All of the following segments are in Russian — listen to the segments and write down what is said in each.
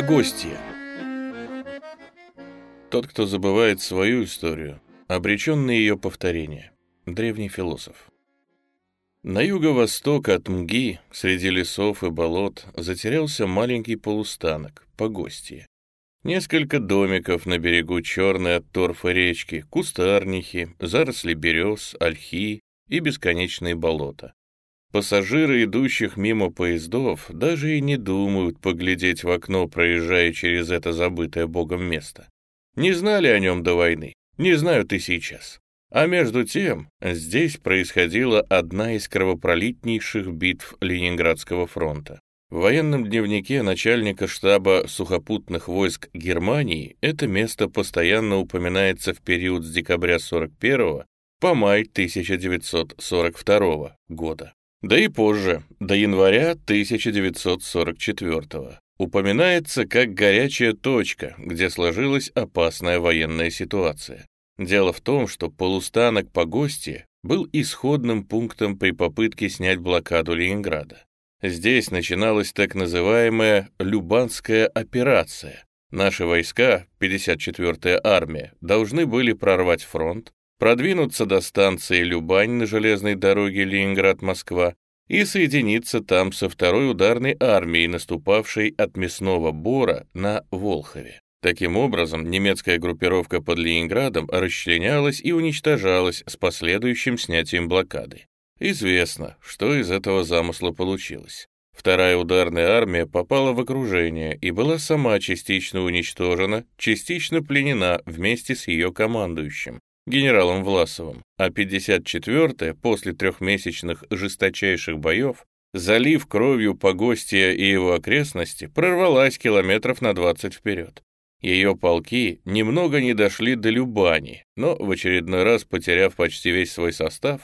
Погостье. Тот, кто забывает свою историю, обречен на ее повторение. Древний философ. На юго-восток от Мги, среди лесов и болот, затерялся маленький полустанок, погостье. Несколько домиков на берегу черной от торфа речки, кустарнихи, заросли берез, ольхи и бесконечные болота. Пассажиры, идущих мимо поездов, даже и не думают поглядеть в окно, проезжая через это забытое богом место. Не знали о нем до войны, не знают и сейчас. А между тем, здесь происходила одна из кровопролитнейших битв Ленинградского фронта. В военном дневнике начальника штаба сухопутных войск Германии это место постоянно упоминается в период с декабря 41 по май 1942 года. Да и позже, до января 1944 упоминается как горячая точка, где сложилась опасная военная ситуация. Дело в том, что полустанок Погостье был исходным пунктом при попытке снять блокаду Ленинграда. Здесь начиналась так называемая Любанская операция. Наши войска, 54-я армия, должны были прорвать фронт, продвинуться до станции Любань на железной дороге Ленинград-Москва и соединиться там со второй ударной армией, наступавшей от Мясного Бора на Волхове. Таким образом, немецкая группировка под Ленинградом расчленялась и уничтожалась с последующим снятием блокады. Известно, что из этого замысла получилось. Вторая ударная армия попала в окружение и была сама частично уничтожена, частично пленена вместе с ее командующим, генералом Власовым, а 54-я после трехмесячных жесточайших боев, залив кровью Погостия и его окрестности, прорвалась километров на 20 вперед. Ее полки немного не дошли до Любани, но в очередной раз, потеряв почти весь свой состав,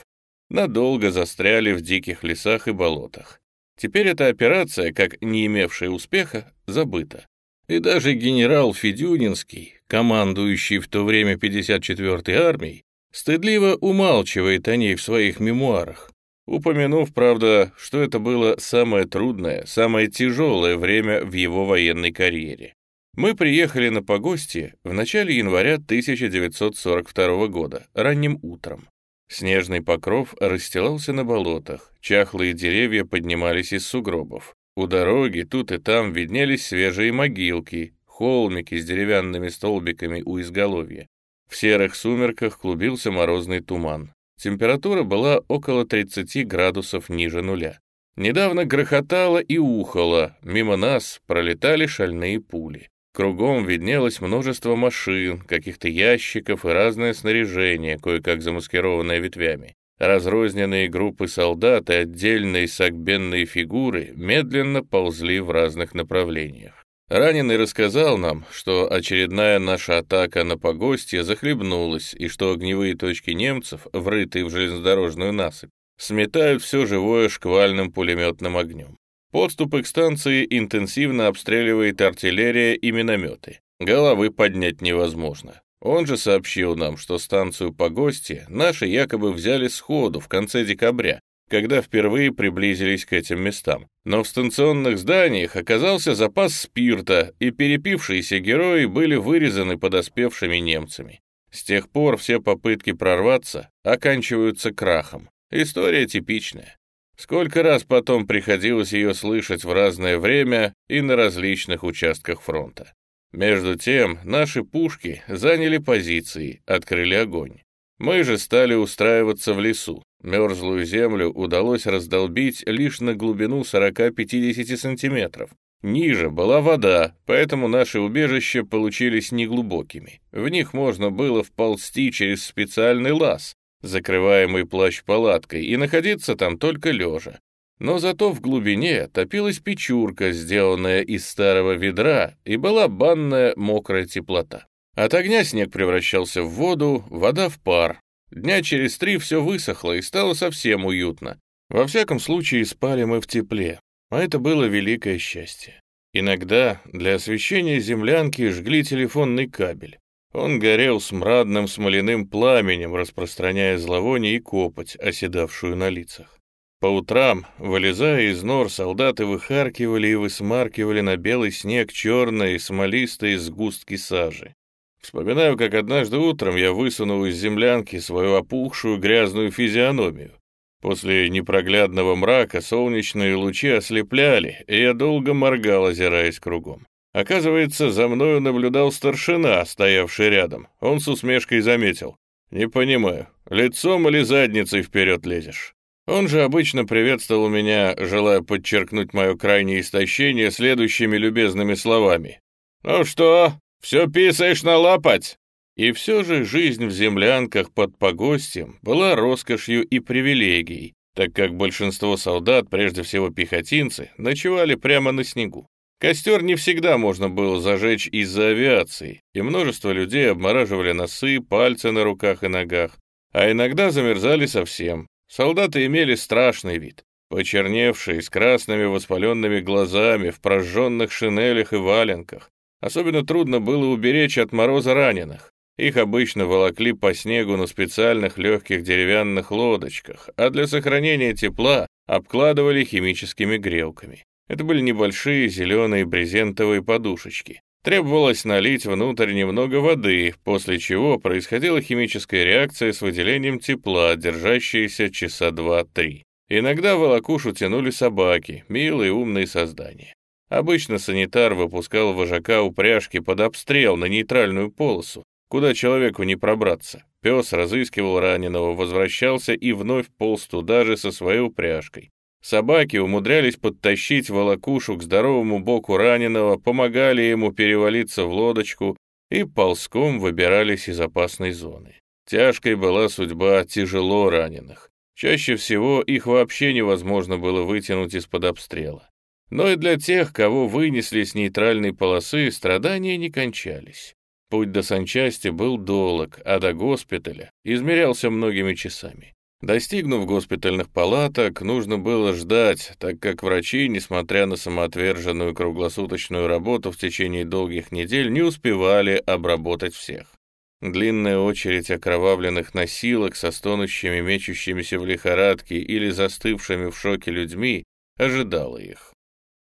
надолго застряли в диких лесах и болотах. Теперь эта операция, как не имевшая успеха, забыта. И даже генерал Федюнинский, командующий в то время 54-й армией, стыдливо умалчивает о ней в своих мемуарах, упомянув, правда, что это было самое трудное, самое тяжелое время в его военной карьере. Мы приехали на погостье в начале января 1942 года, ранним утром. Снежный покров расстилался на болотах, чахлые деревья поднимались из сугробов. У дороги тут и там виднелись свежие могилки, холмики с деревянными столбиками у изголовья. В серых сумерках клубился морозный туман. Температура была около 30 градусов ниже нуля. Недавно грохотало и ухало, мимо нас пролетали шальные пули. Кругом виднелось множество машин, каких-то ящиков и разное снаряжение, кое-как замаскированное ветвями. Разрозненные группы солдат и отдельные сагбенные фигуры медленно ползли в разных направлениях. Раненый рассказал нам, что очередная наша атака на погостье захлебнулась и что огневые точки немцев, врытые в железнодорожную насыпь, сметают все живое шквальным пулеметным огнем. Подступы к станции интенсивно обстреливает артиллерия и минометы. Головы поднять невозможно. Он же сообщил нам, что станцию Погостье наши якобы взяли сходу в конце декабря, когда впервые приблизились к этим местам. Но в станционных зданиях оказался запас спирта, и перепившиеся герои были вырезаны подоспевшими немцами. С тех пор все попытки прорваться оканчиваются крахом. История типичная. Сколько раз потом приходилось ее слышать в разное время и на различных участках фронта. Между тем, наши пушки заняли позиции, открыли огонь. Мы же стали устраиваться в лесу. Мерзлую землю удалось раздолбить лишь на глубину 40-50 сантиметров. Ниже была вода, поэтому наши убежища получились неглубокими. В них можно было вползти через специальный лаз, закрываемый плащ-палаткой, и находиться там только лежа. Но зато в глубине топилась печурка, сделанная из старого ведра, и была банная мокрая теплота. От огня снег превращался в воду, вода в пар. Дня через три все высохло и стало совсем уютно. Во всяком случае, спали мы в тепле, а это было великое счастье. Иногда для освещения землянки жгли телефонный кабель. Он горел смрадным смоляным пламенем, распространяя зловоние и копоть, оседавшую на лицах. По утрам, вылезая из нор, солдаты выхаркивали и высмаркивали на белый снег черные смолистые сгустки сажи. Вспоминаю, как однажды утром я высунул из землянки свою опухшую грязную физиономию. После непроглядного мрака солнечные лучи ослепляли, и я долго моргал, озираясь кругом. Оказывается, за мною наблюдал старшина, стоявший рядом. Он с усмешкой заметил. «Не понимаю, лицом или задницей вперед лезешь?» Он же обычно приветствовал меня, желая подчеркнуть мое крайнее истощение следующими любезными словами. «Ну что, все писаешь на лапать?» И все же жизнь в землянках под погостем была роскошью и привилегией, так как большинство солдат, прежде всего пехотинцы, ночевали прямо на снегу. Костер не всегда можно было зажечь из-за авиации, и множество людей обмораживали носы, пальцы на руках и ногах, а иногда замерзали совсем. Солдаты имели страшный вид, почерневшие, с красными воспаленными глазами, в прожженных шинелях и валенках. Особенно трудно было уберечь от мороза раненых. Их обычно волокли по снегу на специальных легких деревянных лодочках, а для сохранения тепла обкладывали химическими грелками. Это были небольшие зеленые брезентовые подушечки. Требовалось налить внутрь немного воды, после чего происходила химическая реакция с выделением тепла, держащаяся часа два-три. Иногда волокушу тянули собаки, милые умные создания. Обычно санитар выпускал вожака упряжки под обстрел на нейтральную полосу, куда человеку не пробраться. Пес разыскивал раненого, возвращался и вновь полз туда же со своей упряжкой. Собаки умудрялись подтащить волокушу к здоровому боку раненого, помогали ему перевалиться в лодочку и ползком выбирались из опасной зоны. Тяжкой была судьба тяжело раненых. Чаще всего их вообще невозможно было вытянуть из-под обстрела. Но и для тех, кого вынесли с нейтральной полосы, страдания не кончались. Путь до санчасти был долг, а до госпиталя измерялся многими часами. Достигнув госпитальных палаток, нужно было ждать, так как врачи, несмотря на самоотверженную круглосуточную работу в течение долгих недель, не успевали обработать всех. Длинная очередь окровавленных носилок со стонущими, мечущимися в лихорадке или застывшими в шоке людьми ожидала их.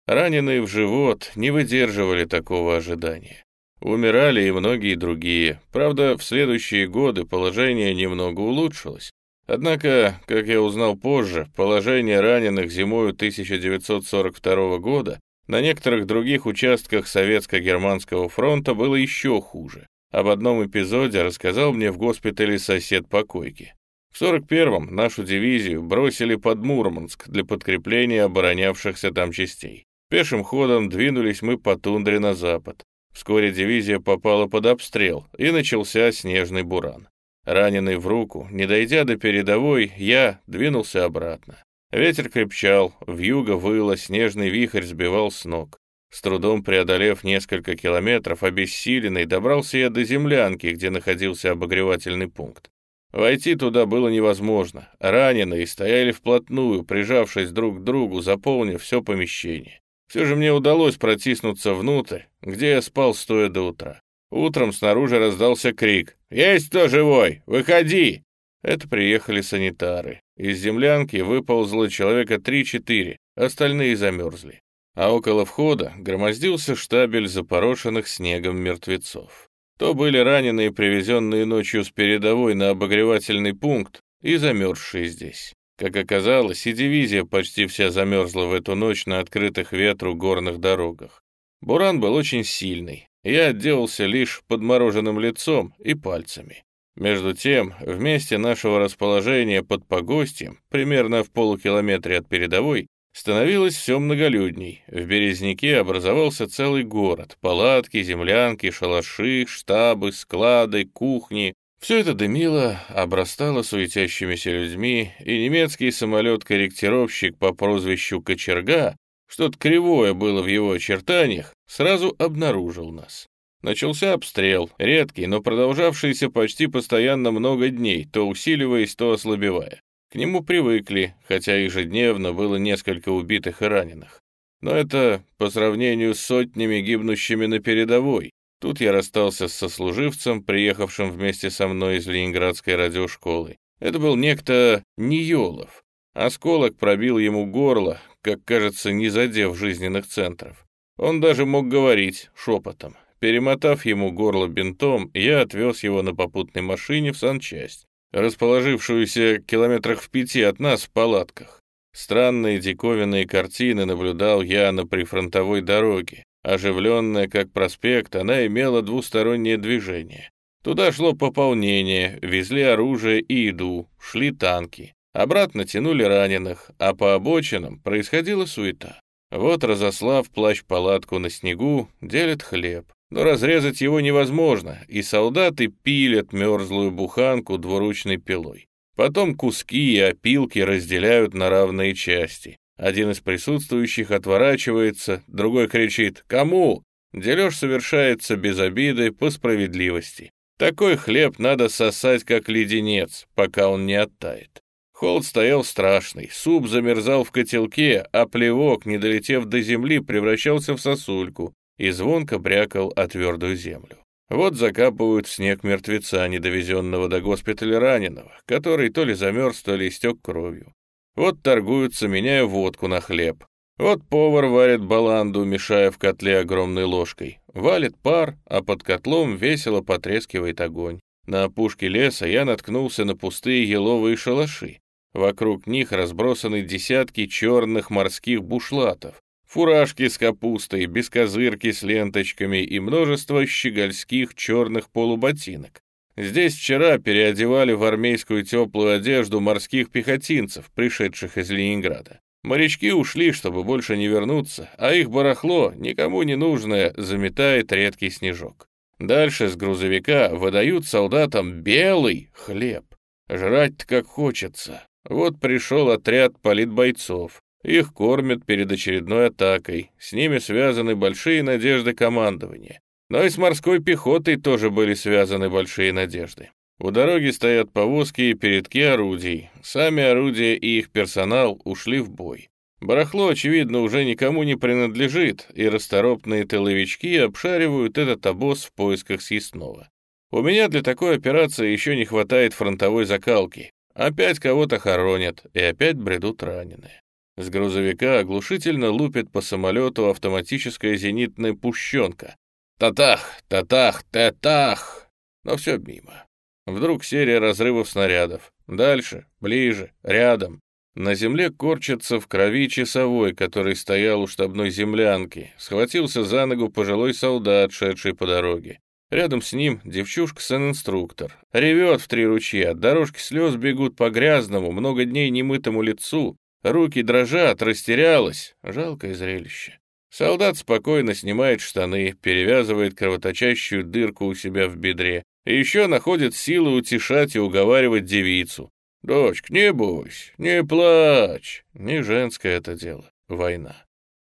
Раненые в живот не выдерживали такого ожидания. Умирали и многие другие. Правда, в следующие годы положение немного улучшилось. Однако, как я узнал позже, положение раненых зимою 1942 года на некоторых других участках Советско-Германского фронта было еще хуже. Об одном эпизоде рассказал мне в госпитале сосед по койке. В 41-м нашу дивизию бросили под Мурманск для подкрепления оборонявшихся там частей. Пешим ходом двинулись мы по тундре на запад. Вскоре дивизия попала под обстрел, и начался снежный буран. Раненый в руку, не дойдя до передовой, я двинулся обратно. Ветер крепчал, вьюга выла, снежный вихрь сбивал с ног. С трудом преодолев несколько километров, обессиленный, добрался я до землянки, где находился обогревательный пункт. Войти туда было невозможно. Раненые стояли вплотную, прижавшись друг к другу, заполнив все помещение. Все же мне удалось протиснуться внутрь, где я спал стоя до утра. Утром снаружи раздался крик «Есть кто живой? Выходи!» Это приехали санитары. Из землянки выползло человека три-четыре, остальные замерзли. А около входа громоздился штабель запорошенных снегом мертвецов. То были раненые, привезенные ночью с передовой на обогревательный пункт и замерзшие здесь. Как оказалось, и дивизия почти вся замерзла в эту ночь на открытых ветру горных дорогах. Буран был очень сильный. Я отделался лишь подмороженным лицом и пальцами. Между тем, в месте нашего расположения под погостьем, примерно в полукилометре от передовой, становилось все многолюдней. В Березняке образовался целый город. Палатки, землянки, шалаши, штабы, склады, кухни, все это дымило, обрастало суетящимися людьми, и немецкий самолет-корректировщик по прозвищу Кочерга, что-то кривое было в его очертаниях, сразу обнаружил нас. Начался обстрел, редкий, но продолжавшийся почти постоянно много дней, то усиливаясь, то ослабевая. К нему привыкли, хотя ежедневно было несколько убитых и раненых. Но это по сравнению с сотнями гибнущими на передовой, Тут я расстался с сослуживцем, приехавшим вместе со мной из Ленинградской радиошколы. Это был некто Ниелов. Осколок пробил ему горло, как кажется, не задев жизненных центров. Он даже мог говорить шепотом. Перемотав ему горло бинтом, я отвез его на попутной машине в санчасть, расположившуюся километрах в пяти от нас в палатках. Странные диковинные картины наблюдал я на прифронтовой дороге. Оживленная, как проспект, она имела двустороннее движение. Туда шло пополнение, везли оружие и еду, шли танки. Обратно тянули раненых, а по обочинам происходила суета. Вот, разослав плащ-палатку на снегу, делят хлеб. Но разрезать его невозможно, и солдаты пилят мерзлую буханку двуручной пилой. Потом куски и опилки разделяют на равные части. Один из присутствующих отворачивается, другой кричит «Кому?». Дележ совершается без обиды, по справедливости. Такой хлеб надо сосать, как леденец, пока он не оттает. Холод стоял страшный, суп замерзал в котелке, а плевок, не долетев до земли, превращался в сосульку и звонко брякал о твердую землю. Вот закапывают в снег мертвеца, недовезенного до госпиталя раненого, который то ли замерз, то ли истек кровью. Вот торгуются, меняя водку на хлеб. Вот повар варит баланду, мешая в котле огромной ложкой. Валит пар, а под котлом весело потрескивает огонь. На опушке леса я наткнулся на пустые еловые шалаши. Вокруг них разбросаны десятки черных морских бушлатов, фуражки с капустой, бескозырки с ленточками и множество щегольских черных полуботинок. Здесь вчера переодевали в армейскую теплую одежду морских пехотинцев, пришедших из Ленинграда. Морячки ушли, чтобы больше не вернуться, а их барахло, никому не нужное, заметает редкий снежок. Дальше с грузовика выдают солдатам белый хлеб. Жрать-то как хочется. Вот пришел отряд политбойцов. Их кормят перед очередной атакой, с ними связаны большие надежды командования. Но и с морской пехотой тоже были связаны большие надежды. У дороги стоят повозки и передки орудий. Сами орудия и их персонал ушли в бой. Барахло, очевидно, уже никому не принадлежит, и расторопные тыловички обшаривают этот обоз в поисках съестного. У меня для такой операции еще не хватает фронтовой закалки. Опять кого-то хоронят, и опять бредут раненые. С грузовика оглушительно лупит по самолету автоматическая зенитная пущенка. Татах, татах, татах! Но все мимо. Вдруг серия разрывов снарядов. Дальше, ближе, рядом. На земле корчится в крови часовой, который стоял у штабной землянки. Схватился за ногу пожилой солдат, шедший по дороге. Рядом с ним девчушка-сын-инструктор. Ревет в три ручья, дорожки слез бегут по грязному, много дней немытому лицу. Руки дрожат, растерялась. Жалкое зрелище. Солдат спокойно снимает штаны, перевязывает кровоточащую дырку у себя в бедре. И еще находит силы утешать и уговаривать девицу. «Дочка, не бойся, не плачь». Не женское это дело. Война.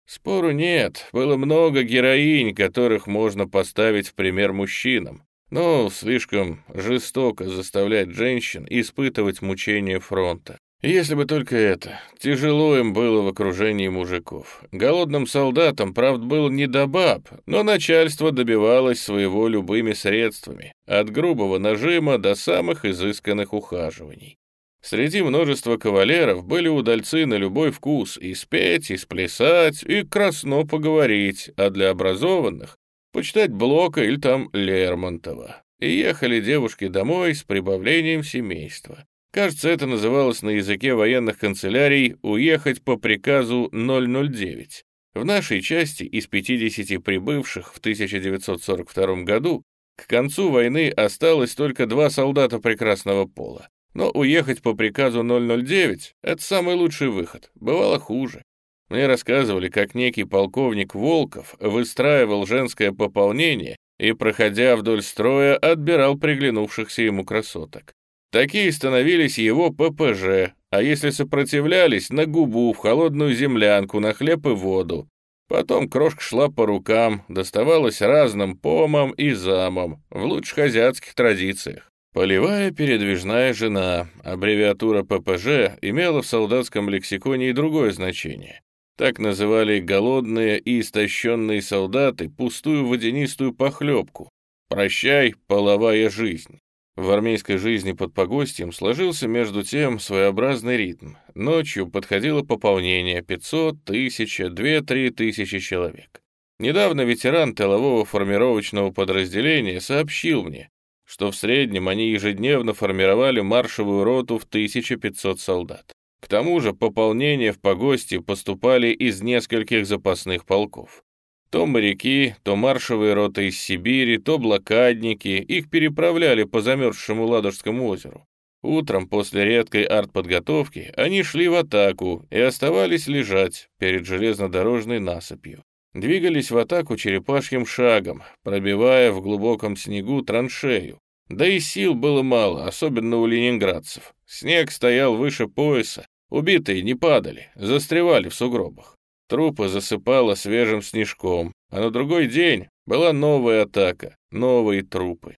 Спору нет, было много героинь, которых можно поставить в пример мужчинам. Но слишком жестоко заставлять женщин испытывать мучения фронта. Если бы только это. Тяжело им было в окружении мужиков. Голодным солдатам, правда, было не до баб, но начальство добивалось своего любыми средствами, от грубого нажима до самых изысканных ухаживаний. Среди множества кавалеров были удальцы на любой вкус и спеть, и сплясать, и красно поговорить, а для образованных — почитать Блока или там Лермонтова. И ехали девушки домой с прибавлением семейства. Кажется, это называлось на языке военных канцелярий «уехать по приказу 009». В нашей части из 50 прибывших в 1942 году к концу войны осталось только два солдата прекрасного пола. Но уехать по приказу 009 — это самый лучший выход. Бывало хуже. Мне рассказывали, как некий полковник Волков выстраивал женское пополнение и, проходя вдоль строя, отбирал приглянувшихся ему красоток. Такие становились его ППЖ, а если сопротивлялись, на губу, в холодную землянку, на хлеб и воду. Потом крошка шла по рукам, доставалась разным помам и замам, в лучших азиатских традициях. Полевая передвижная жена, аббревиатура ППЖ, имела в солдатском лексиконе и другое значение. Так называли голодные и истощенные солдаты пустую водянистую похлебку. «Прощай, половая жизнь». В армейской жизни под погостьем сложился между тем своеобразный ритм. Ночью подходило пополнение 500, 1000, 2-3 тысячи человек. Недавно ветеран тылового формировочного подразделения сообщил мне, что в среднем они ежедневно формировали маршевую роту в 1500 солдат. К тому же пополнения в погости поступали из нескольких запасных полков. То моряки, то маршевые роты из Сибири, то блокадники, их переправляли по замерзшему Ладожскому озеру. Утром после редкой артподготовки они шли в атаку и оставались лежать перед железнодорожной насыпью. Двигались в атаку черепашьим шагом, пробивая в глубоком снегу траншею. Да и сил было мало, особенно у ленинградцев. Снег стоял выше пояса, убитые не падали, застревали в сугробах. Трупы засыпало свежим снежком, а на другой день была новая атака, новые трупы.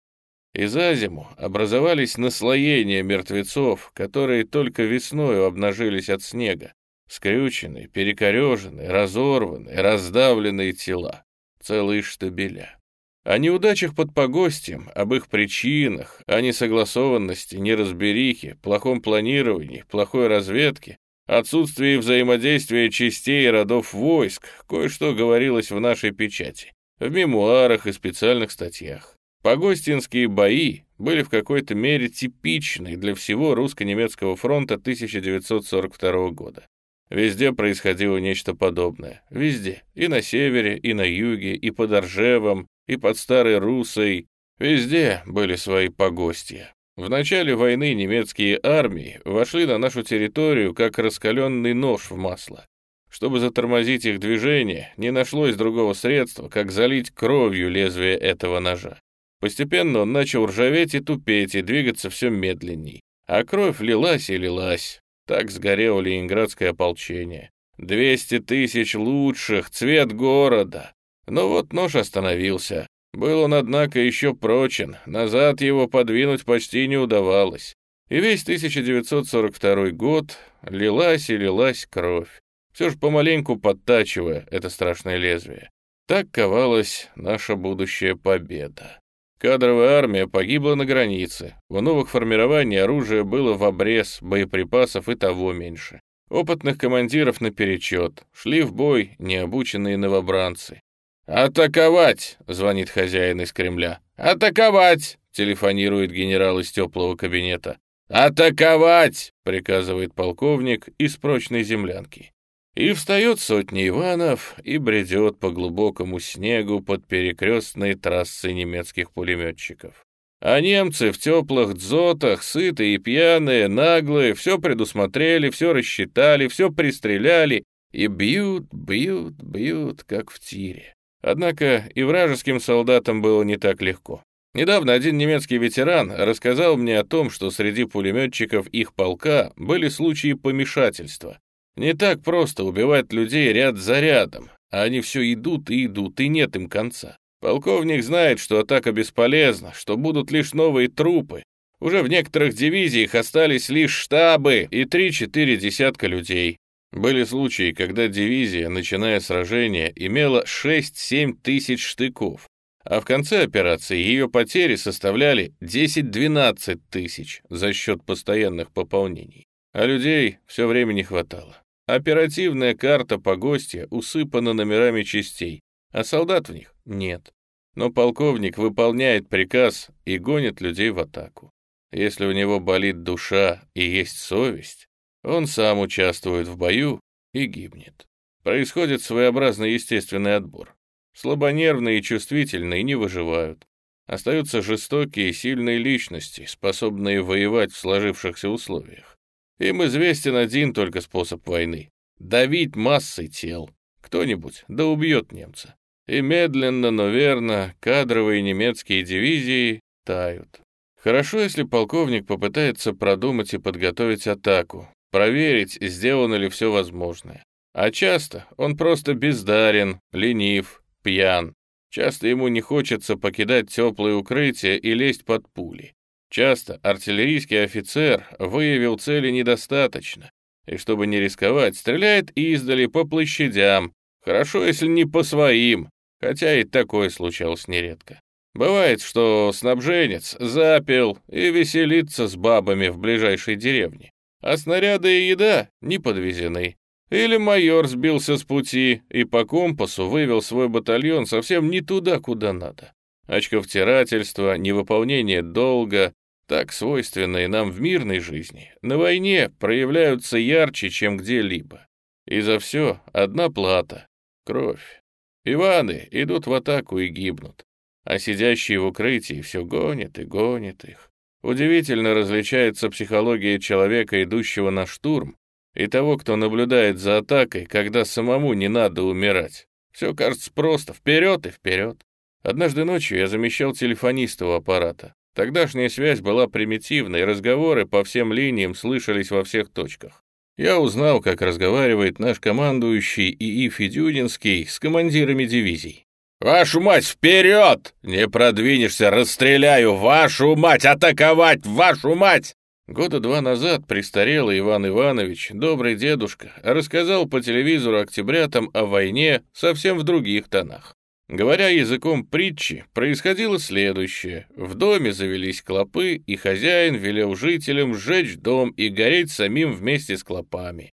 И за зиму образовались наслоения мертвецов, которые только весною обнажились от снега. Скрюченные, перекореженные, разорванные, раздавленные тела. Целые штабеля. О неудачах под погостем, об их причинах, о несогласованности, неразберихе, плохом планировании, плохой разведке отсутствии взаимодействия частей и родов войск, кое-что говорилось в нашей печати, в мемуарах и специальных статьях. Погостинские бои были в какой-то мере типичны для всего русско-немецкого фронта 1942 года. Везде происходило нечто подобное. Везде. И на севере, и на юге, и под Оржевом, и под Старой Русой. Везде были свои погостья. В начале войны немецкие армии вошли на нашу территорию как раскаленный нож в масло. Чтобы затормозить их движение, не нашлось другого средства, как залить кровью лезвие этого ножа. Постепенно он начал ржаветь и тупеть, и двигаться все медленней. А кровь лилась и лилась. Так сгорело ленинградское ополчение. Двести тысяч лучших, цвет города. Но вот нож остановился. Был он, однако, еще прочен, назад его подвинуть почти не удавалось. И весь 1942 год лилась и лилась кровь, все же помаленьку подтачивая это страшное лезвие. Так ковалась наша будущая победа. Кадровая армия погибла на границе. В новых формированиях оружие было в обрез, боеприпасов и того меньше. Опытных командиров наперечет, шли в бой необученные новобранцы. «Атаковать!» — звонит хозяин из Кремля. «Атаковать!» — телефонирует генерал из теплого кабинета. «Атаковать!» — приказывает полковник из прочной землянки. И встает сотня Иванов и бредет по глубокому снегу под перекрестные трассы немецких пулеметчиков. А немцы в теплых дзотах, сытые и пьяные, наглые, все предусмотрели, все рассчитали, все пристреляли и бьют, бьют, бьют, как в тире. Однако и вражеским солдатам было не так легко. Недавно один немецкий ветеран рассказал мне о том, что среди пулеметчиков их полка были случаи помешательства. Не так просто убивать людей ряд за рядом, а они все идут и идут, и нет им конца. Полковник знает, что атака бесполезна, что будут лишь новые трупы. Уже в некоторых дивизиях остались лишь штабы и 3-4 десятка людей. Были случаи, когда дивизия, начиная сражение, имела 6-7 тысяч штыков, а в конце операции ее потери составляли 10-12 тысяч за счет постоянных пополнений. А людей все время не хватало. Оперативная карта погостья усыпана номерами частей, а солдат в них нет. Но полковник выполняет приказ и гонит людей в атаку. Если у него болит душа и есть совесть, он сам участвует в бою и гибнет. Происходит своеобразный естественный отбор. Слабонервные и чувствительные не выживают. Остаются жестокие и сильные личности, способные воевать в сложившихся условиях. Им известен один только способ войны — давить массой тел. Кто-нибудь да убьет немца. И медленно, но верно кадровые немецкие дивизии тают. Хорошо, если полковник попытается продумать и подготовить атаку, проверить, сделано ли все возможное. А часто он просто бездарен, ленив, пьян. Часто ему не хочется покидать теплое укрытие и лезть под пули. Часто артиллерийский офицер выявил цели недостаточно, и чтобы не рисковать, стреляет издали по площадям, хорошо, если не по своим, хотя и такое случалось нередко. Бывает, что снабженец запил и веселится с бабами в ближайшей деревне, а снаряды и еда не подвезены. Или майор сбился с пути и по компасу вывел свой батальон совсем не туда, куда надо. Очковтирательство, невыполнение долга, так свойственные нам в мирной жизни, на войне проявляются ярче, чем где-либо. И за все одна плата — кровь. Иваны идут в атаку и гибнут, а сидящие в укрытии все гонят и гонят их. Удивительно различается психология человека, идущего на штурм, и того, кто наблюдает за атакой, когда самому не надо умирать. Все кажется просто, вперед и вперед. Однажды ночью я замещал телефониста у аппарата. Тогдашняя связь была примитивной, разговоры по всем линиям слышались во всех точках. Я узнал, как разговаривает наш командующий ИИ Федюнинский с командирами дивизий. «Вашу мать, вперед! Не продвинешься, расстреляю! Вашу мать, атаковать! Вашу мать!» Года два назад престарелый Иван Иванович, добрый дедушка, рассказал по телевизору октябрятам о войне совсем в других тонах. Говоря языком притчи, происходило следующее. В доме завелись клопы, и хозяин велел жителям сжечь дом и гореть самим вместе с клопами.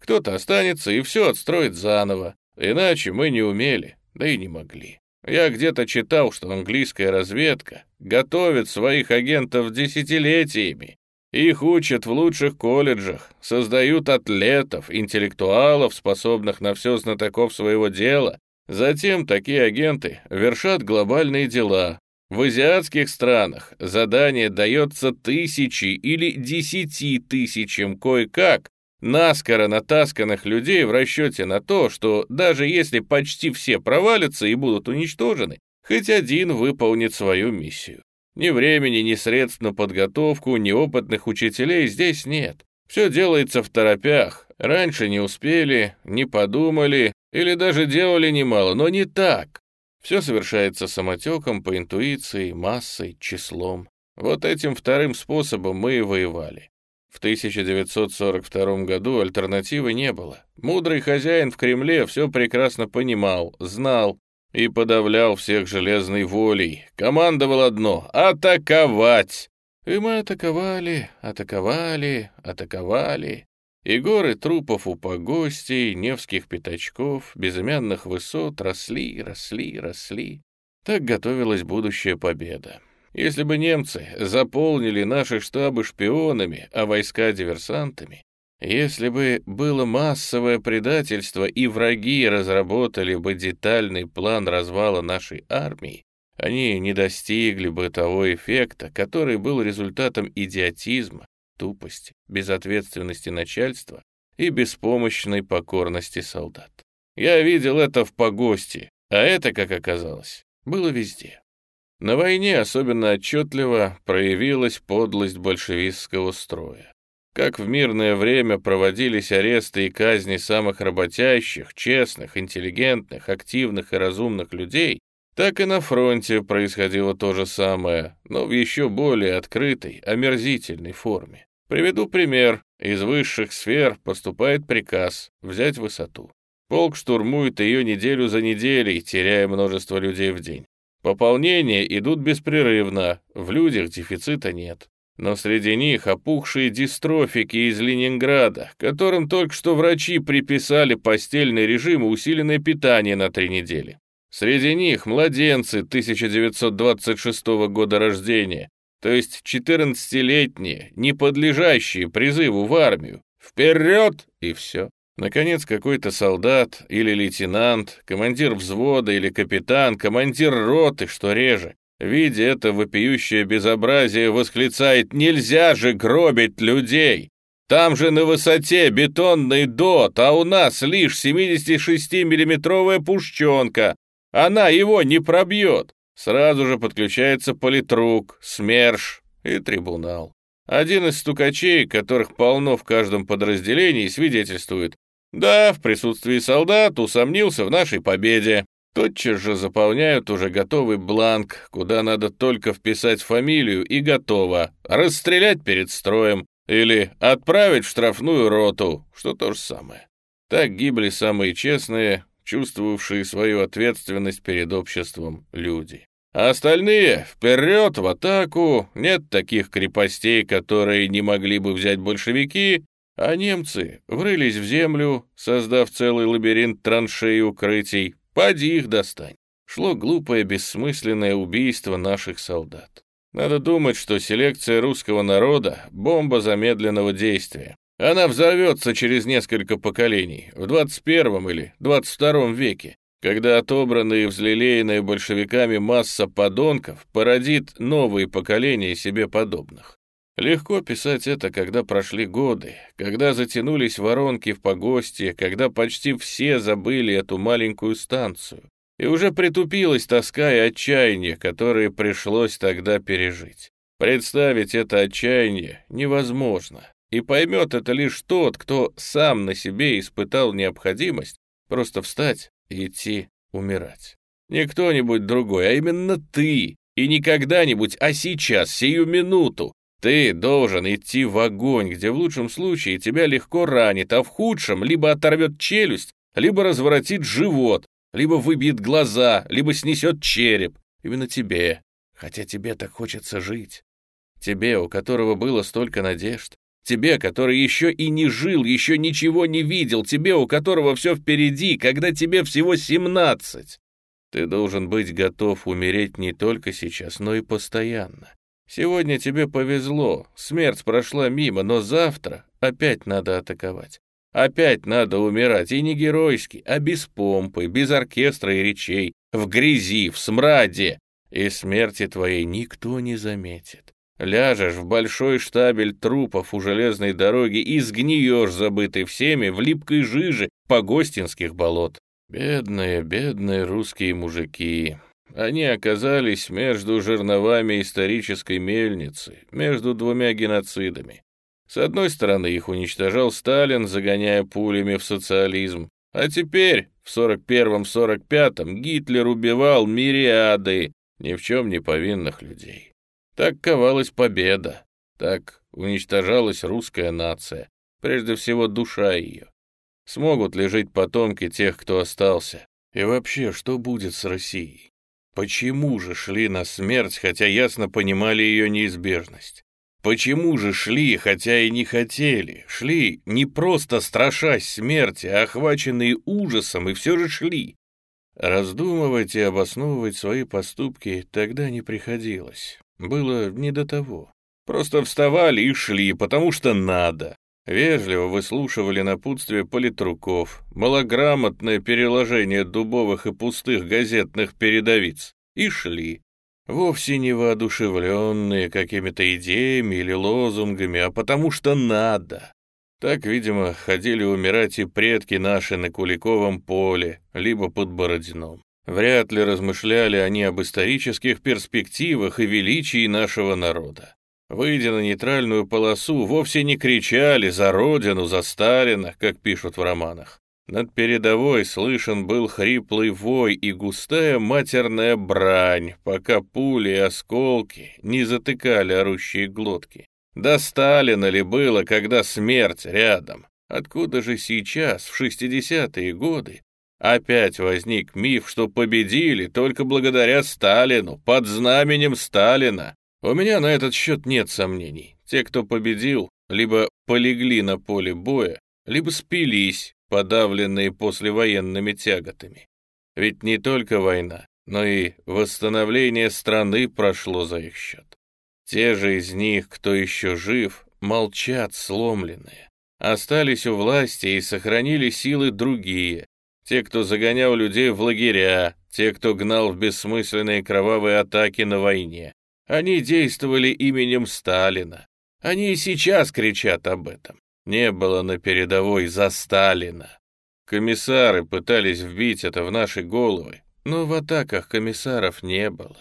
Кто-то останется и все отстроит заново, иначе мы не умели, да и не могли. Я где-то читал, что английская разведка готовит своих агентов десятилетиями, их учат в лучших колледжах, создают атлетов, интеллектуалов, способных на все знатоков своего дела. Затем такие агенты вершат глобальные дела. В азиатских странах задание дается тысячи или десяти тысячам кое-как, наскоро натасканных людей в расчете на то, что даже если почти все провалятся и будут уничтожены, хоть один выполнит свою миссию. Ни времени, ни средств на подготовку, ни опытных учителей здесь нет. Все делается в торопях. Раньше не успели, не подумали, или даже делали немало, но не так. Все совершается самотеком, по интуиции, массой, числом. Вот этим вторым способом мы и воевали. В 1942 году альтернативы не было. Мудрый хозяин в Кремле все прекрасно понимал, знал, и подавлял всех железной волей. Командовал одно — атаковать. И мы атаковали, атаковали, атаковали. И горы трупов у погостей, невских пятачков, безымянных высот росли, росли, росли. Так готовилась будущая победа. Если бы немцы заполнили наши штабы шпионами, а войска диверсантами, если бы было массовое предательство и враги разработали бы детальный план развала нашей армии, они не достигли бы того эффекта, который был результатом идиотизма, тупости, безответственности начальства и беспомощной покорности солдат. Я видел это в погосте, а это, как оказалось, было везде. На войне особенно отчетливо проявилась подлость большевистского строя. Как в мирное время проводились аресты и казни самых работящих, честных, интеллигентных, активных и разумных людей, так и на фронте происходило то же самое, но в еще более открытой, омерзительной форме. Приведу пример. Из высших сфер поступает приказ взять высоту. Полк штурмует ее неделю за неделей, теряя множество людей в день. Пополнения идут беспрерывно, в людях дефицита нет. Но среди них опухшие дистрофики из Ленинграда, которым только что врачи приписали постельный режим и усиленное питание на три недели. Среди них младенцы 1926 года рождения, то есть 14-летние, не подлежащие призыву в армию. Вперед! И все. Наконец, какой-то солдат или лейтенант, командир взвода или капитан, командир роты, что реже, видя это вопиющее безобразие, восклицает «Нельзя же гробить людей! Там же на высоте бетонный дот, а у нас лишь 76-миллиметровая пушченка. Она его не пробьет!» Сразу же подключается политрук, СМЕРШ и трибунал. Один из стукачей, которых полно в каждом подразделении, свидетельствует. Да, в присутствии солдат усомнился в нашей победе. Тотчас же заполняют уже готовый бланк, куда надо только вписать фамилию и готово. Расстрелять перед строем или отправить в штрафную роту, что то же самое. Так гибли самые честные, чувствовавшие свою ответственность перед обществом люди. А остальные вперед, в атаку, нет таких крепостей, которые не могли бы взять большевики, а немцы врылись в землю, создав целый лабиринт траншей и укрытий. Поди их достань. Шло глупое, бессмысленное убийство наших солдат. Надо думать, что селекция русского народа — бомба замедленного действия. Она взорвется через несколько поколений, в 21 или 22 веке, когда отобранная и взлелеянная большевиками масса подонков породит новые поколения себе подобных. Легко писать это, когда прошли годы, когда затянулись воронки в погосте, когда почти все забыли эту маленькую станцию, и уже притупилась тоска и отчаяние, которые пришлось тогда пережить. Представить это отчаяние невозможно, и поймет это лишь тот, кто сам на себе испытал необходимость просто встать и идти умирать. Не кто-нибудь другой, а именно ты. И не когда-нибудь, а сейчас, сию минуту. Ты должен идти в огонь, где в лучшем случае тебя легко ранит, а в худшем либо оторвет челюсть, либо разворотит живот, либо выбьет глаза, либо снесет череп. Именно тебе, хотя тебе так хочется жить. Тебе, у которого было столько надежд, Тебе, который еще и не жил, еще ничего не видел, тебе, у которого все впереди, когда тебе всего семнадцать. Ты должен быть готов умереть не только сейчас, но и постоянно. Сегодня тебе повезло, смерть прошла мимо, но завтра опять надо атаковать. Опять надо умирать, и не геройски, а без помпы, без оркестра и речей, в грязи, в смраде. И смерти твоей никто не заметит. Ляжешь в большой штабель трупов у железной дороги и сгниешь, забытый всеми, в липкой жиже погостинских болот. Бедные, бедные русские мужики. Они оказались между жерновами исторической мельницы, между двумя геноцидами. С одной стороны, их уничтожал Сталин, загоняя пулями в социализм, а теперь, в 41-45-м, Гитлер убивал мириады ни в чем не повинных людей. Так ковалась победа, так уничтожалась русская нация, прежде всего душа ее. Смогут ли жить потомки тех, кто остался? И вообще, что будет с Россией? Почему же шли на смерть, хотя ясно понимали ее неизбежность? Почему же шли, хотя и не хотели? Шли не просто страшась смерти, а охваченные ужасом, и все же шли. Раздумывать и обосновывать свои поступки тогда не приходилось. Было не до того. Просто вставали и шли, потому что надо. Вежливо выслушивали напутствие политруков, малограмотное переложение дубовых и пустых газетных передовиц. И шли. Вовсе не воодушевленные какими-то идеями или лозунгами, а потому что надо. Так, видимо, ходили умирать и предки наши на Куликовом поле, либо под Бородином. Вряд ли размышляли они об исторических перспективах и величии нашего народа. Выйдя на нейтральную полосу, вовсе не кричали за родину, за Сталина, как пишут в романах. Над передовой слышен был хриплый вой и густая матерная брань, пока пули и осколки не затыкали орущие глотки. До Сталина ли было, когда смерть рядом? Откуда же сейчас, в 60-е годы, Опять возник миф, что победили только благодаря Сталину, под знаменем Сталина. У меня на этот счет нет сомнений. Те, кто победил, либо полегли на поле боя, либо спились, подавленные послевоенными тяготами. Ведь не только война, но и восстановление страны прошло за их счет. Те же из них, кто еще жив, молчат сломленные. Остались у власти и сохранили силы другие, те, кто загонял людей в лагеря, те, кто гнал в бессмысленные кровавые атаки на войне. Они действовали именем Сталина. Они и сейчас кричат об этом. Не было на передовой за Сталина. Комиссары пытались вбить это в наши головы, но в атаках комиссаров не было.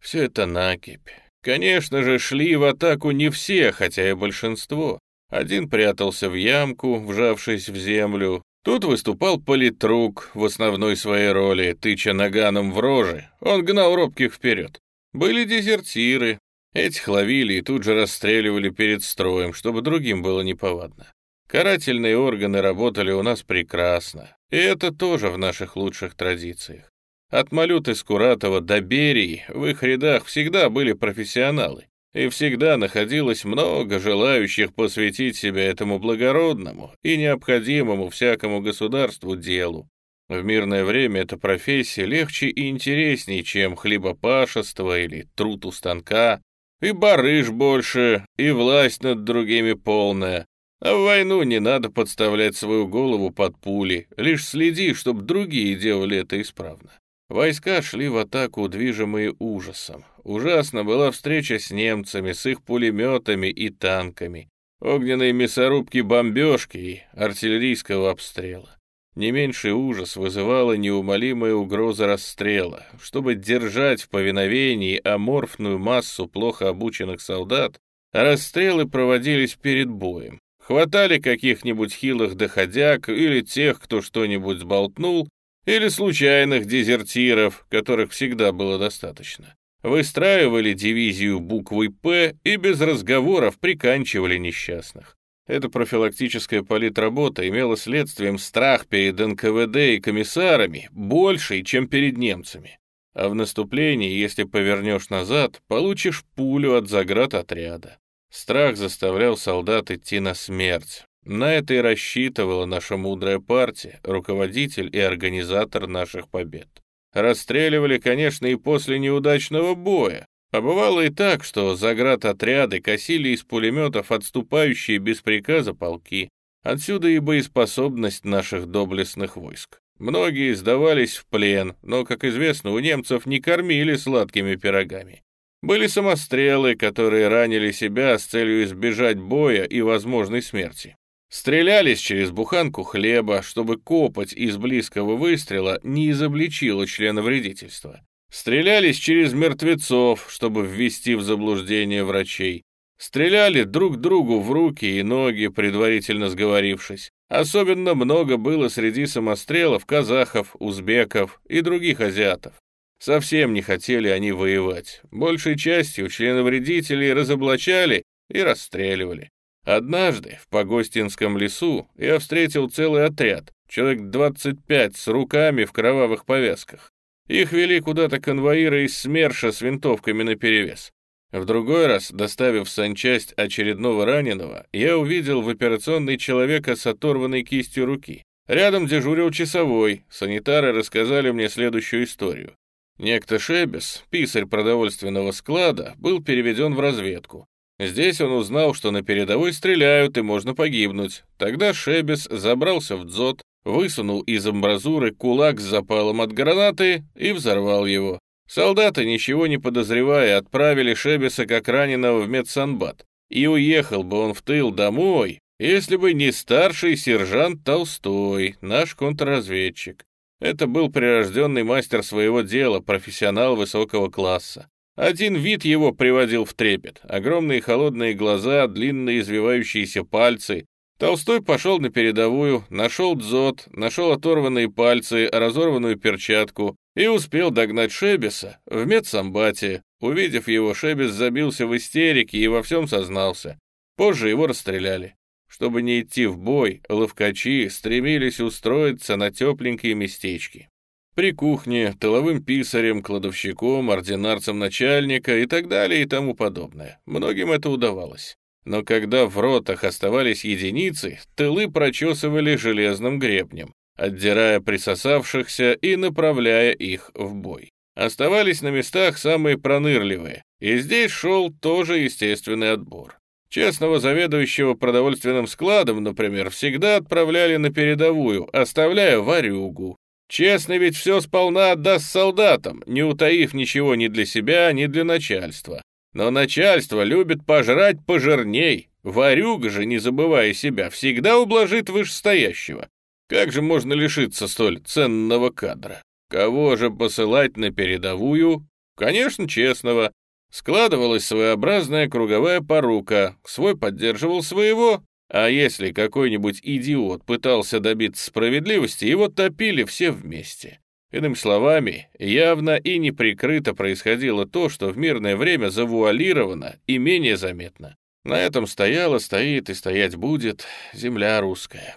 Все это накипь. Конечно же, шли в атаку не все, хотя и большинство. Один прятался в ямку, вжавшись в землю, Тут выступал политрук в основной своей роли, тыча наганом в рожи. Он гнал робких вперед. Были дезертиры. Этих ловили и тут же расстреливали перед строем, чтобы другим было неповадно. Карательные органы работали у нас прекрасно, и это тоже в наших лучших традициях. От Малюты Скуратова до Берии в их рядах всегда были профессионалы, и всегда находилось много желающих посвятить себя этому благородному и необходимому всякому государству делу. В мирное время эта профессия легче и интереснее, чем хлебопашество или труд у станка, и барыш больше, и власть над другими полная. А в войну не надо подставлять свою голову под пули, лишь следи, чтобы другие делали это исправно. Войска шли в атаку, движимые ужасом. Ужасно была встреча с немцами, с их пулеметами и танками, огненные мясорубки-бомбежки и артиллерийского обстрела. Не меньший ужас вызывала неумолимая угроза расстрела. Чтобы держать в повиновении аморфную массу плохо обученных солдат, расстрелы проводились перед боем. Хватали каких-нибудь хилых доходяг или тех, кто что-нибудь сболтнул, или случайных дезертиров, которых всегда было достаточно. Выстраивали дивизию буквой «П» и без разговоров приканчивали несчастных. Эта профилактическая политработа имела следствием страх перед НКВД и комиссарами больший, чем перед немцами. А в наступлении, если повернешь назад, получишь пулю от заград отряда. Страх заставлял солдат идти на смерть. На это и рассчитывала наша мудрая партия, руководитель и организатор наших побед. Расстреливали, конечно, и после неудачного боя, а бывало и так, что заградотряды косили из пулеметов отступающие без приказа полки. Отсюда и боеспособность наших доблестных войск. Многие сдавались в плен, но, как известно, у немцев не кормили сладкими пирогами. Были самострелы, которые ранили себя с целью избежать боя и возможной смерти. Стрелялись через буханку хлеба, чтобы копоть из близкого выстрела не изобличила члена вредительства. Стрелялись через мертвецов, чтобы ввести в заблуждение врачей. Стреляли друг другу в руки и ноги, предварительно сговорившись. Особенно много было среди самострелов казахов, узбеков и других азиатов. Совсем не хотели они воевать. Большей частью членовредителей разоблачали и расстреливали. Однажды в Погостинском лесу я встретил целый отряд, человек 25 с руками в кровавых повязках. Их вели куда-то конвоиры из СМЕРШа с винтовками наперевес. В другой раз, доставив в санчасть очередного раненого, я увидел в операционной человека с оторванной кистью руки. Рядом дежурил часовой. Санитары рассказали мне следующую историю. Некто Шебес, писарь продовольственного склада, был переведен в разведку. Здесь он узнал, что на передовой стреляют и можно погибнуть. Тогда Шебес забрался в дзот, высунул из амбразуры кулак с запалом от гранаты и взорвал его. Солдаты, ничего не подозревая, отправили Шебеса как раненого в медсанбат. И уехал бы он в тыл домой, если бы не старший сержант Толстой, наш контрразведчик. Это был прирожденный мастер своего дела, профессионал высокого класса. Один вид его приводил в трепет. Огромные холодные глаза, длинные извивающиеся пальцы, Толстой пошел на передовую, нашел дзот, нашел оторванные пальцы, разорванную перчатку и успел догнать Шебеса в медсамбате. Увидев его, Шебес забился в истерике и во всем сознался. Позже его расстреляли. Чтобы не идти в бой, ловкачи стремились устроиться на тепленькие местечки. При кухне, тыловым писарем, кладовщиком, ординарцем начальника и так далее и тому подобное. Многим это удавалось. Но когда в ротах оставались единицы, тылы прочесывали железным гребнем, отдирая присосавшихся и направляя их в бой. Оставались на местах самые пронырливые, и здесь шел тоже естественный отбор. Честного заведующего продовольственным складом, например, всегда отправляли на передовую, оставляя варюгу. Честный ведь все сполна отдаст солдатам, не утаив ничего ни для себя, ни для начальства. Но начальство любит пожрать пожирней. Варюга же, не забывая себя, всегда ублажит вышестоящего. Как же можно лишиться столь ценного кадра? Кого же посылать на передовую? Конечно, честного. Складывалась своеобразная круговая порука, свой поддерживал своего, а если какой-нибудь идиот пытался добиться справедливости, его топили все вместе. Иными словами, явно и неприкрыто происходило то, что в мирное время завуалировано и менее заметно. На этом стояла, стоит и стоять будет земля русская.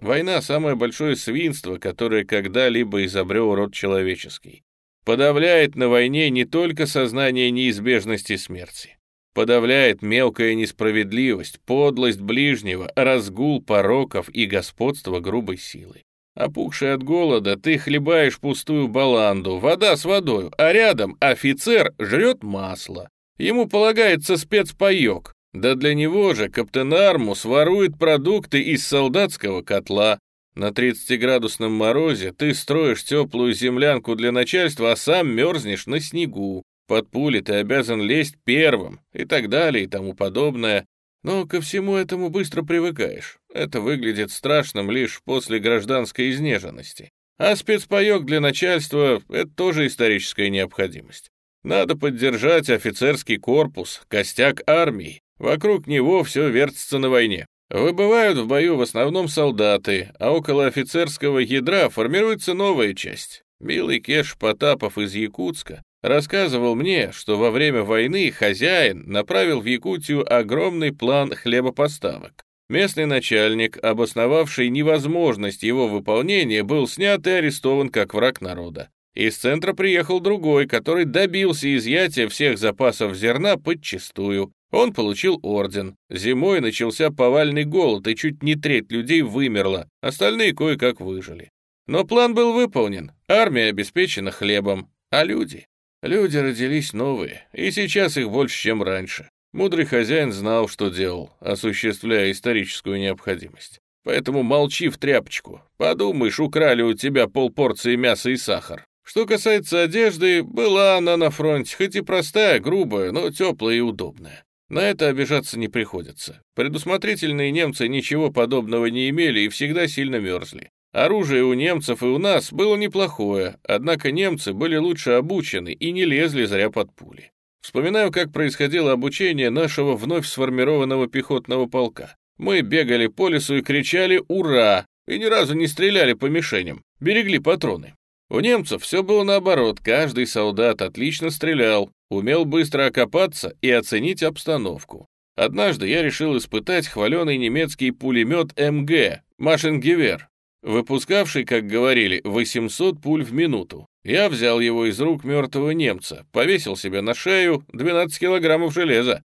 Война — самое большое свинство, которое когда-либо изобрел род человеческий. Подавляет на войне не только сознание неизбежности смерти. Подавляет мелкая несправедливость, подлость ближнего, разгул пороков и господство грубой силы. Опухший от голода, ты хлебаешь пустую баланду, вода с водой, а рядом офицер жрет масло. Ему полагается спецпаек, да для него же каптен Армус ворует продукты из солдатского котла. На 30-градусном морозе ты строишь теплую землянку для начальства, а сам мерзнешь на снегу. Под пули ты обязан лезть первым и так далее и тому подобное. Но ко всему этому быстро привыкаешь. Это выглядит страшным лишь после гражданской изнеженности. А спецпаек для начальства — это тоже историческая необходимость. Надо поддержать офицерский корпус, костяк армии. Вокруг него все вертится на войне. Выбывают в бою в основном солдаты, а около офицерского ядра формируется новая часть. Милый Кеш Потапов из Якутска рассказывал мне, что во время войны хозяин направил в Якутию огромный план хлебопоставок. Местный начальник, обосновавший невозможность его выполнения, был снят и арестован как враг народа. Из центра приехал другой, который добился изъятия всех запасов зерна подчистую. Он получил орден. Зимой начался повальный голод, и чуть не треть людей вымерла, остальные кое-как выжили. Но план был выполнен, армия обеспечена хлебом, а люди? Люди родились новые, и сейчас их больше, чем раньше. Мудрый хозяин знал, что делал, осуществляя историческую необходимость. Поэтому молчи в тряпочку. Подумаешь, украли у тебя полпорции мяса и сахар. Что касается одежды, была она на фронте, хоть и простая, грубая, но теплая и удобная. На это обижаться не приходится. Предусмотрительные немцы ничего подобного не имели и всегда сильно мерзли. Оружие у немцев и у нас было неплохое, однако немцы были лучше обучены и не лезли зря под пули. Вспоминаю, как происходило обучение нашего вновь сформированного пехотного полка. Мы бегали по лесу и кричали «Ура!» и ни разу не стреляли по мишеням, берегли патроны. У немцев все было наоборот, каждый солдат отлично стрелял, умел быстро окопаться и оценить обстановку. Однажды я решил испытать хваленый немецкий пулемет МГ, Машингевер, выпускавший, как говорили, 800 пуль в минуту. Я взял его из рук мертвого немца, повесил себе на шею 12 килограммов железа,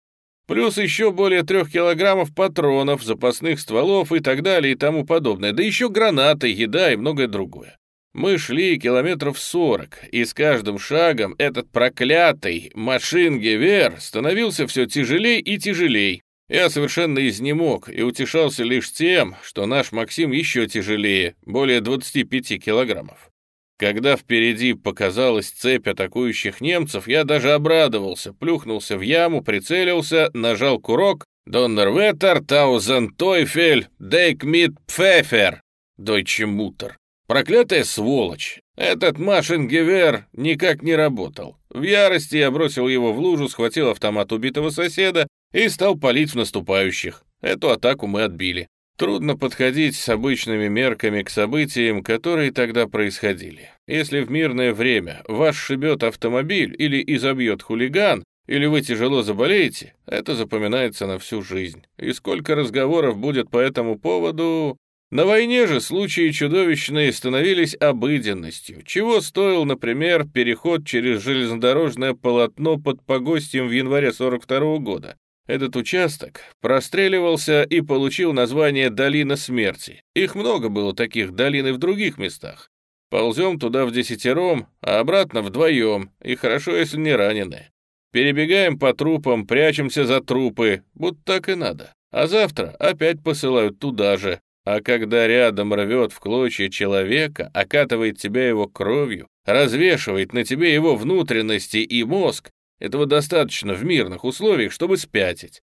плюс еще более трех килограммов патронов, запасных стволов и так далее и тому подобное, да еще гранаты, еда и многое другое. Мы шли километров сорок, и с каждым шагом этот проклятый машин-гевер становился все тяжелей и тяжелей. Я совершенно изнемог и утешался лишь тем, что наш Максим еще тяжелее, более 25 килограммов. Когда впереди показалась цепь атакующих немцев, я даже обрадовался, плюхнулся в яму, прицелился, нажал курок «Доннерветтер, таузен Тойфель, дейк мит пфефер», «Дойче мутер». Проклятая сволочь! Этот Машингевер никак не работал. В ярости я бросил его в лужу, схватил автомат убитого соседа и стал палить в наступающих. Эту атаку мы отбили. Трудно подходить с обычными мерками к событиям, которые тогда происходили. Если в мирное время вас шибет автомобиль или изобьет хулиган, или вы тяжело заболеете, это запоминается на всю жизнь. И сколько разговоров будет по этому поводу, на войне же случаи чудовищные становились обыденностью, чего стоил, например, переход через железнодорожное полотно под Погостьем в январе 42 -го года. Этот участок простреливался и получил название «Долина смерти». Их много было таких долин и в других местах. Ползем туда в десятером, а обратно вдвоем, и хорошо, если не ранены. Перебегаем по трупам, прячемся за трупы, будто так и надо. А завтра опять посылают туда же, а когда рядом рвет в клочья человека, окатывает тебя его кровью, развешивает на тебе его внутренности и мозг, этого достаточно в мирных условиях, чтобы спятить.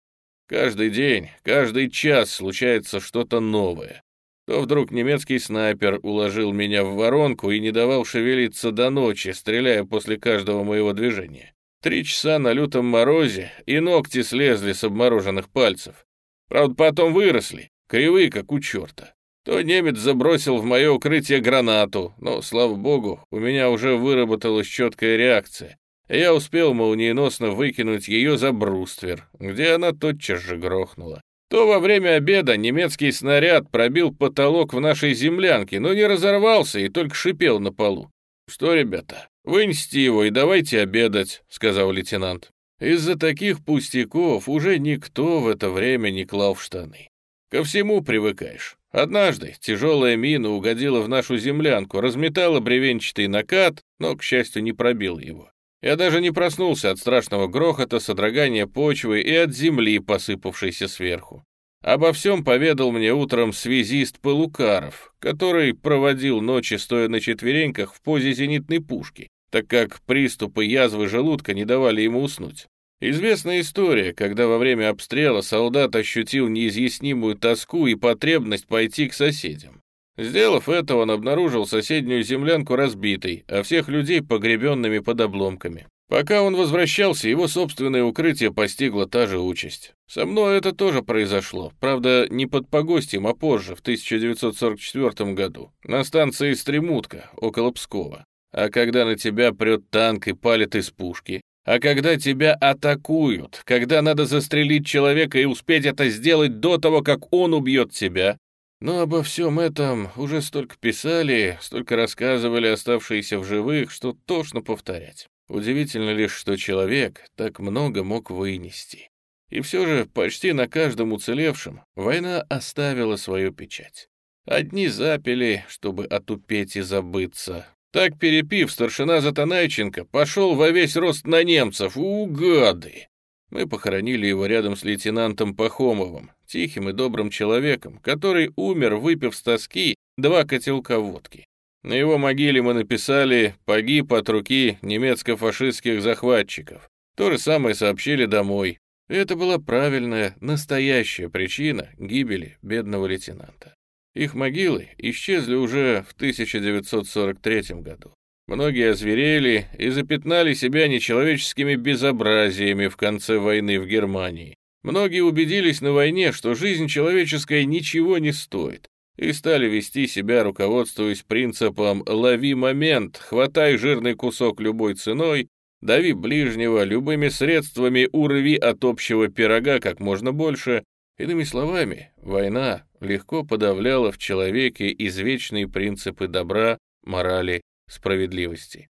Каждый день, каждый час случается что-то новое. То вдруг немецкий снайпер уложил меня в воронку и не давал шевелиться до ночи, стреляя после каждого моего движения. Три часа на лютом морозе, и ногти слезли с обмороженных пальцев. Правда, потом выросли, кривые, как у черта. То немец забросил в мое укрытие гранату, но, слава богу, у меня уже выработалась четкая реакция. Я успел молниеносно выкинуть ее за бруствер, где она тотчас же грохнула. то во время обеда немецкий снаряд пробил потолок в нашей землянке, но не разорвался и только шипел на полу. «Что, ребята, вынести его и давайте обедать», — сказал лейтенант. Из-за таких пустяков уже никто в это время не клал в штаны. Ко всему привыкаешь. Однажды тяжелая мина угодила в нашу землянку, разметала бревенчатый накат, но, к счастью, не пробила его. Я даже не проснулся от страшного грохота, содрогания почвы и от земли, посыпавшейся сверху. Обо всем поведал мне утром связист Полукаров, который проводил ночи, стоя на четвереньках в позе зенитной пушки, так как приступы язвы желудка не давали ему уснуть. Известная история, когда во время обстрела солдат ощутил неизъяснимую тоску и потребность пойти к соседям. Сделав это, он обнаружил соседнюю землянку разбитой, а всех людей погребенными под обломками. Пока он возвращался, его собственное укрытие постигла та же участь. Со мной это тоже произошло, правда, не под погостьем, а позже, в 1944 году, на станции Стремутка, около Пскова. А когда на тебя прет танк и палит из пушки, а когда тебя атакуют, когда надо застрелить человека и успеть это сделать до того, как он убьет тебя, но обо всем этом уже столько писали, столько рассказывали оставшиеся в живых, что тошно повторять. Удивительно лишь, что человек так много мог вынести. И все же почти на каждом уцелевшем война оставила свою печать. Одни запили, чтобы отупеть и забыться. Так перепив, старшина Затанайченко пошел во весь рост на немцев. У, гады! Мы похоронили его рядом с лейтенантом Пахомовым, тихим и добрым человеком, который умер, выпив с тоски два котелка водки. На его могиле мы написали «Погиб от руки немецко-фашистских захватчиков». То же самое сообщили домой. Это была правильная, настоящая причина гибели бедного лейтенанта. Их могилы исчезли уже в 1943 году. Многие озверели и запятнали себя нечеловеческими безобразиями в конце войны в Германии. Многие убедились на войне, что жизнь человеческая ничего не стоит, и стали вести себя, руководствуясь принципом «лови момент, хватай жирный кусок любой ценой, дави ближнего, любыми средствами урви от общего пирога как можно больше». Иными словами, война легко подавляла в человеке извечные принципы добра, морали, справедливости.